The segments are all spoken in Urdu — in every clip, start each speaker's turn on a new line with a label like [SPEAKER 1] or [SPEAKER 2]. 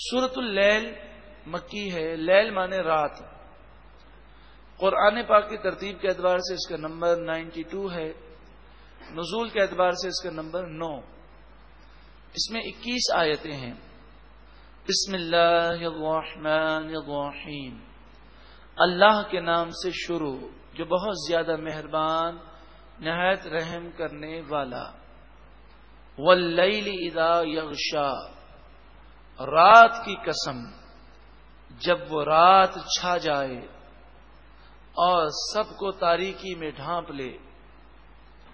[SPEAKER 1] سورت اللیل مکی ہے، لیل مانے رات قرآن پاک کی ترتیب کے اعتبار سے اس کا نمبر نائنٹی ٹو ہے، نزول کے اعتبار سے اس کا نمبر نو۔ اس میں اکیس آیتیں ہیں۔ بسم اللہ الرحمن الرحیم۔ اللہ کے نام سے شروع، جو بہت زیادہ مہربان، نہایت رحم کرنے والا۔ واللیل اذا یغشا۔ رات کی قسم، جب وہ رات چھا جائے اور سب کو تاریکی میں ڈھانپ لے۔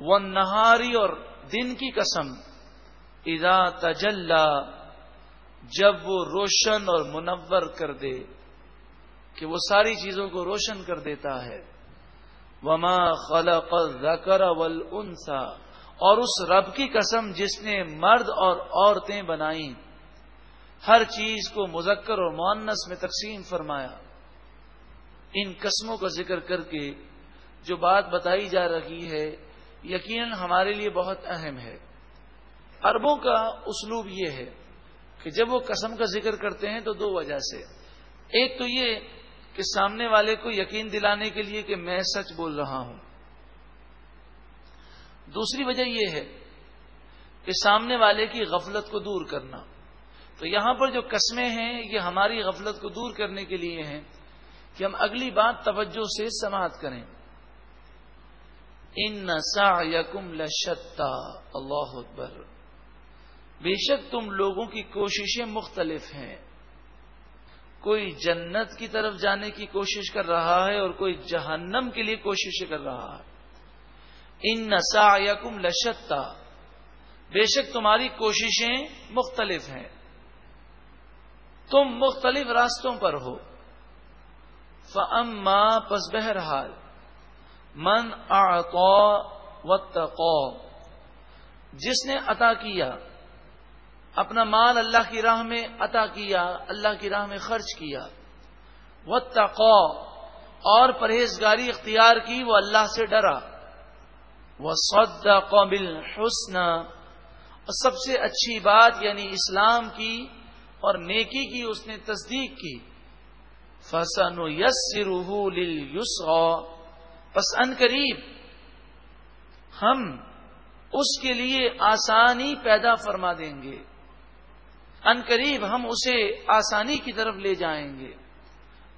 [SPEAKER 1] وہ نہاری اور دن کی قسم، اذا تجلا جب وہ روشن اور منور کر دے کہ وہ ساری چیزوں کو روشن کر دیتا ہے۔ وما خلق الذکر والانثى، اور اس رب کی قسم جس نے مرد اور عورتیں بنائیں۔ ہر چیز کو مذکر اور معنس میں تقسیم فرمایا۔ ان قسموں کا ذکر کر کے جو بات بتائی جا رہی ہے، یقیناً ہمارے لیے بہت اہم ہے۔ اربوں کا اسلوب یہ ہے کہ جب وہ قسم کا ذکر کرتے ہیں تو دو وجہ سے۔ ایک تو یہ کہ سامنے والے کو یقین دلانے کے لیے کہ میں سچ بول رہا ہوں۔ دوسری وجہ یہ ہے کہ سامنے والے کی غفلت کو دور کرنا۔ تو یہاں پر جو قسمیں ہیں، یہ ہماری غفلت کو دور کرنے کے لیے ہیں کہ ہم اگلی بات توجہ سے سماعت کریں۔ ان نسا یقم لشتا اللہ اکبر۔ بے شک تم لوگوں کی کوششیں مختلف ہیں۔ کوئی جنت کی طرف جانے کی کوشش کر رہا ہے اور کوئی جہنم کے لیے کوشش کر رہا ہے۔ ان نسا یقم لشتا بے شک تمہاری کوششیں مختلف ہیں۔ تم مختلف راستوں پر ہو۔ فم پس بہرحال، من آ جس نے عطا کیا، اپنا مال اللہ کی راہ میں عطا کیا، اللہ کی راہ میں خرچ کیا۔ و اور پرہیزگاری اختیار کی، وہ اللہ سے ڈرا۔ وہ سود قابل حسن اور سب سے اچھی بات یعنی اسلام کی اور نیکی کی اس نے تصدیق کی۔ فسن یس پس ان قریب ہم اس کے لیے آسانی پیدا فرما دیں گے۔ ان قریب ہم اسے آسانی کی طرف لے جائیں گے۔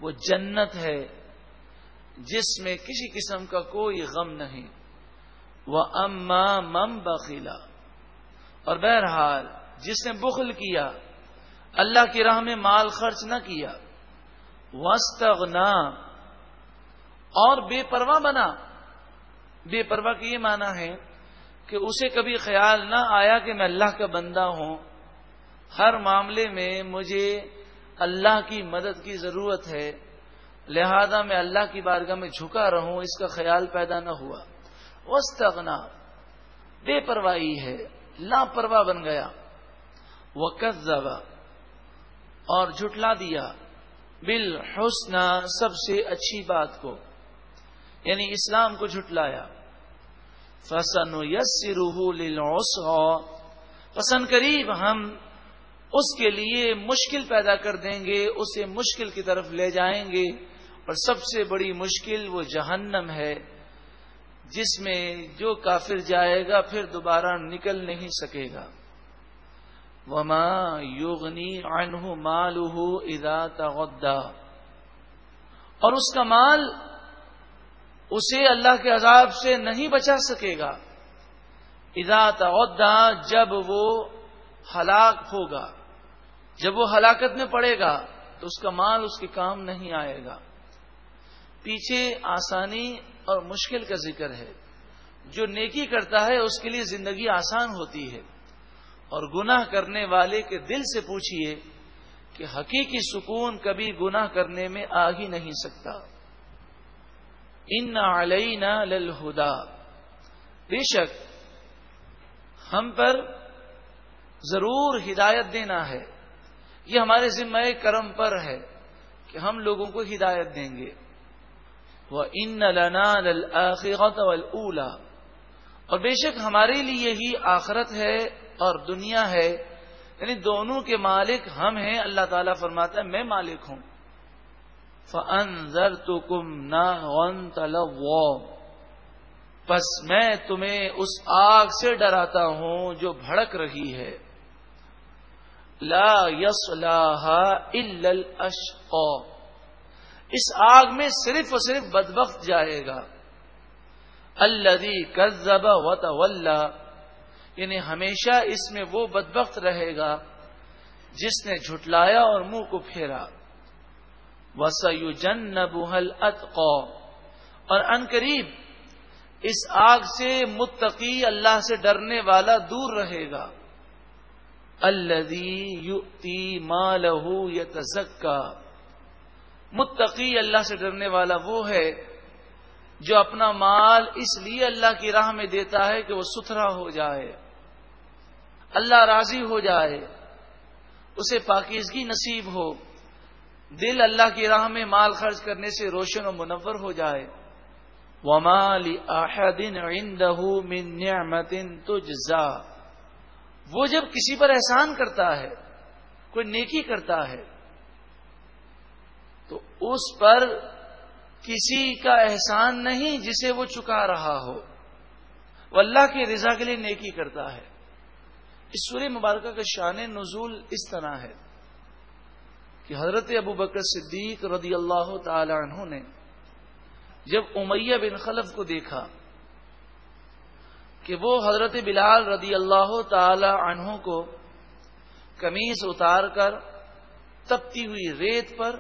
[SPEAKER 1] وہ جنت ہے جس میں کسی قسم کا کوئی غم نہیں۔ وہ اما مم بخیلا اور بہرحال جس نے بخل کیا اللہ کی راہ میں مال خرچ نہ کیا۔ وسطنا اور بے پرواہ بنا۔ بے پرواہ کی یہ مانا ہے کہ اسے کبھی خیال نہ آیا کہ میں اللہ کا بندہ ہوں۔ ہر معاملے میں مجھے اللہ کی مدد کی ضرورت ہے۔ لہذا میں اللہ کی بارگاہ میں جھکا رہوں، اس کا خیال پیدا نہ ہوا۔ وسطنا بے پرواہی ہے، لاپرواہ بن گیا۔ وہ اور جھٹلا دیا۔ بل سب سے اچھی بات کو۔ یعنی اسلام کو جھٹلایا۔ فسن یس روح پسند قریب ہم اس کے لیے مشکل پیدا کر دیں گے، اسے مشکل کی طرف لے جائیں گے۔ اور سب سے بڑی مشکل وہ جہنم ہے، جس میں جو کافر جائے گا پھر دوبارہ نکل نہیں سکے گا۔ وما یوگنی عنہ مالہ اذا تغدا اور اس کا مال اسے اللہ کے عذاب سے نہیں بچا سکے گا۔ اذا تغدا جب وہ ہلاک ہوگا۔ جب وہ ہلاکت میں پڑے گا، تو اس کا مال اس کے کام نہیں آئے گا۔ پیچھے آسانی اور مشکل کا ذکر ہے۔ جو نیکی کرتا ہے، اس کے لیے زندگی آسان ہوتی ہے۔ اور گناہ کرنے والے کے دل سے پوچھئے کہ حقیقی سکون کبھی گناہ کرنے میں آ ہی نہیں سکتا۔ ان علینا للہدا بے شک، ہم پر ضرور ہدایت دینا ہے۔ یہ ہمارے ذمہ کرم پر ہے کہ ہم لوگوں کو ہدایت دیں گے۔ وہ ان لنا للآخرت اور بے شک ہمارے لیے ہی آخرت ہے۔ اور دنیا ہے یعنی دونوں کے مالک ہم ہیں، اللہ تعالیٰ فرماتا ہے، میں مالک ہوں۔ فنزر تو کم نہ بس میں تمہیں اس آگ سے ڈراتا ہوں جو بھڑک رہی ہے۔ لا یس الاشقا۔ اس آگ میں صرف اور صرف بدبخت جائے گا۔ الدی کذب و یعنی ہمیشہ اس میں وہ بدبخت رہے گا جس نے جھٹلایا اور منہ کو پھیرا۔ وسو جن بہل اور ان قریب اس آگ سے متقی اللہ سے ڈرنے والا دور رہے گا۔ الدی یوتی مالہ یتزکا متقی اللہ سے ڈرنے والا وہ ہے جو اپنا مال اس لیے اللہ کی راہ میں دیتا ہے کہ وہ ستھرا ہو جائے۔ اللہ راضی ہو جائے، اسے پاکیزگی نصیب ہو، دل اللہ کی راہ میں مال خرچ کرنے سے روشن و منور ہو جائے۔ ومال آحدین من نعمت تجزا وہ جب کسی پر احسان کرتا ہے، کوئی نیکی کرتا ہے، تو اس پر کسی کا احسان نہیں جسے وہ چکا رہا ہو۔ وہ اللہ کی رضا کے لیے نیکی کرتا ہے۔ اس سورہ مبارکہ کا شان نزول اس طرح ہے کہ حضرت ابو بکر صدیق رضی اللہ تعالی عنہ نے جب امیہ بن خلف کو دیکھا کہ وہ حضرت بلال رضی اللہ تعالی عنہ کو کمیز اتار کر تپتی ہوئی ریت پر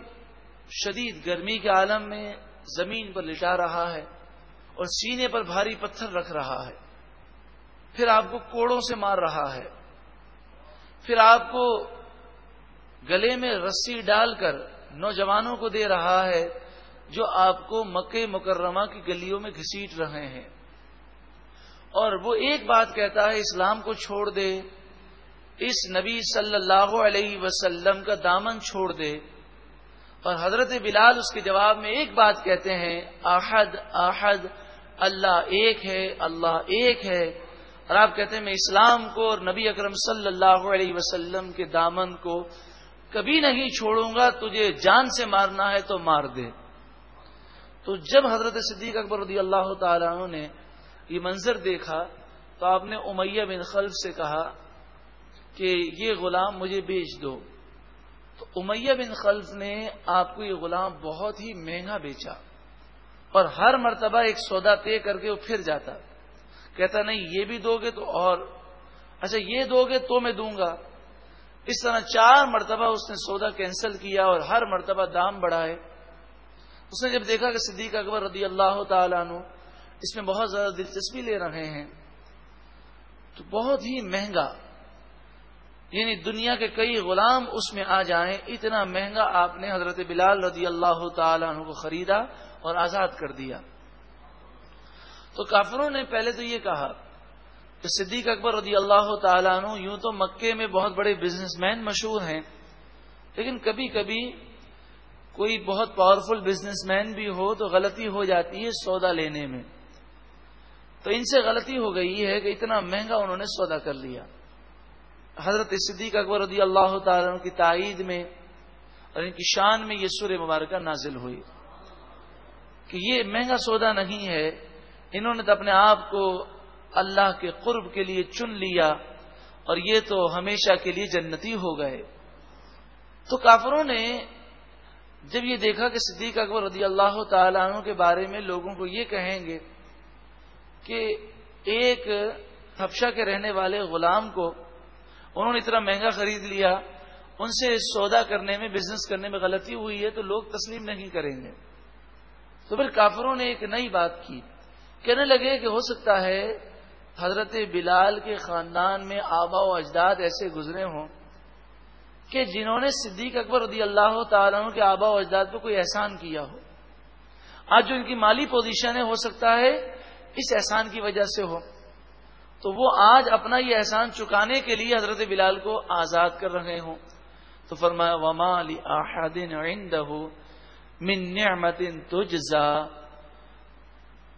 [SPEAKER 1] شدید گرمی کے عالم میں زمین پر لٹا رہا ہے اور سینے پر بھاری پتھر رکھ رہا ہے، پھر آپ کو کوڑوں سے مار رہا ہے۔ پھر آپ کو گلے میں رسی ڈال کر نوجوانوں کو دے رہا ہے جو آپ کو مکہ مکرمہ کی گلیوں میں گھسیٹ رہے ہیں۔ اور وہ ایک بات کہتا ہے، اسلام کو چھوڑ دے، اس نبی صلی اللہ علیہ وسلم کا دامن چھوڑ دے۔ اور حضرت بلال اس کے جواب میں ایک بات کہتے ہیں آحد آحد اللہ ایک ہے، اللہ ایک ہے۔ اور آپ کہتے ہیں میں اسلام کو اور نبی اکرم صلی اللہ علیہ وسلم کے دامن کو کبھی نہیں چھوڑوں گا، تجھے جان سے مارنا ہے تو مار دے۔ تو جب حضرت صدیق اکبر رضی اللہ تعالیٰ نے یہ منظر دیکھا، تو آپ نے امیہ بن خلف سے کہا کہ یہ غلام مجھے بیچ دو۔ تو امیہ بن خلف نے آپ کو یہ غلام بہت ہی مہنگا بیچا اور ہر مرتبہ ایک سودا طے کر کے وہ پھر جاتا۔ کہتا نہیں، یہ بھی دو گے تو اور. اچھا یہ دو گے تو میں دوں گا. اس طرح چار مرتبہ اس نے سودا کینسل کیا اور ہر مرتبہ دام بڑھائے۔ اس نے جب دیکھا کہ صدیق اکبر رضی اللہ تعالیٰ عنہ اس میں بہت زیادہ دلچسپی لے رہے ہیں، تو بہت ہی مہنگا یعنی دنیا کے کئی غلام اس میں آ جائیں، اتنا مہنگا آپ نے حضرت بلال رضی اللہ تعالیٰ عنہ کو خریدا اور آزاد کر دیا۔ تو کافروں نے پہلے تو یہ کہا کہ صدیق اکبر رضی اللہ تعالیٰ عنہ یوں تو مکے میں بہت بڑے بزنس مین مشہور ہیں، لیکن کبھی کبھی کوئی بہت پاورفل بزنس مین بھی ہو تو غلطی ہو جاتی ہے سودا لینے میں۔ تو ان سے غلطی ہو گئی ہے کہ اتنا مہنگا انہوں نے سودا کر لیا۔ حضرت صدیق اکبر رضی اللہ تعالیٰ کی تائید میں اور ان کی شان میں یہ سور مبارکہ نازل ہوئی۔ کہ یہ مہنگا سودا نہیں ہے انہوں نے تو اپنے آپ کو اللہ کے قرب کے لیے چن لیا اور یہ تو ہمیشہ کے لیے جنتی ہو گئے۔ تو کافروں نے جب یہ دیکھا کہ صدیق اکبر رضی اللہ تعالیٰ عنہ کے بارے میں لوگوں کو یہ کہیں گے کہ ایک حفشہ کے رہنے والے غلام کو انہوں نے اتنا مہنگا خرید لیا، ان سے سودا کرنے میں بزنس کرنے میں غلطی ہوئی ہے تو لوگ تسلیم نہیں کریں گے۔ تو پھر کافروں نے ایک نئی بات کی۔ کہنے لگے کہ ہو سکتا ہے حضرت بلال کے خاندان میں آبا و اجداد ایسے گزرے ہوں کہ جنہوں نے صدیق اکبر رضی اللہ تعالیٰ کے آبا و اجداد پہ کوئی احسان کیا ہو۔ آج جو ان کی مالی پوزیشن ہے، ہو سکتا ہے اس احسان کی وجہ سے ہو۔ تو وہ آج اپنا یہ احسان چکانے کے لیے حضرت بلال کو آزاد کر رہے ہوں۔ تو فرمایا، وما احدین من نعمت تجزا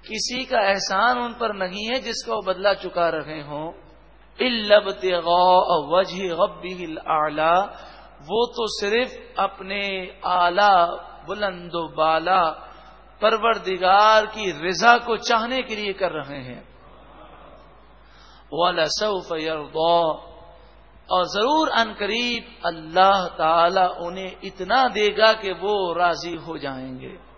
[SPEAKER 1] کسی کا احسان ان پر نہیں ہے جس کا وہ بدلہ چکا رہے ہوں۔ البت وجہ غبی وہ تو صرف اپنے آلہ بلند و بالا پروردگار کی رضا کو چاہنے کے لیے کر رہے ہیں۔ وَلَسَوْفَ يَرْضَى۔ اور ضرور ان قریب اللہ تعالی انہیں اتنا دے گا کہ وہ راضی ہو جائیں گے۔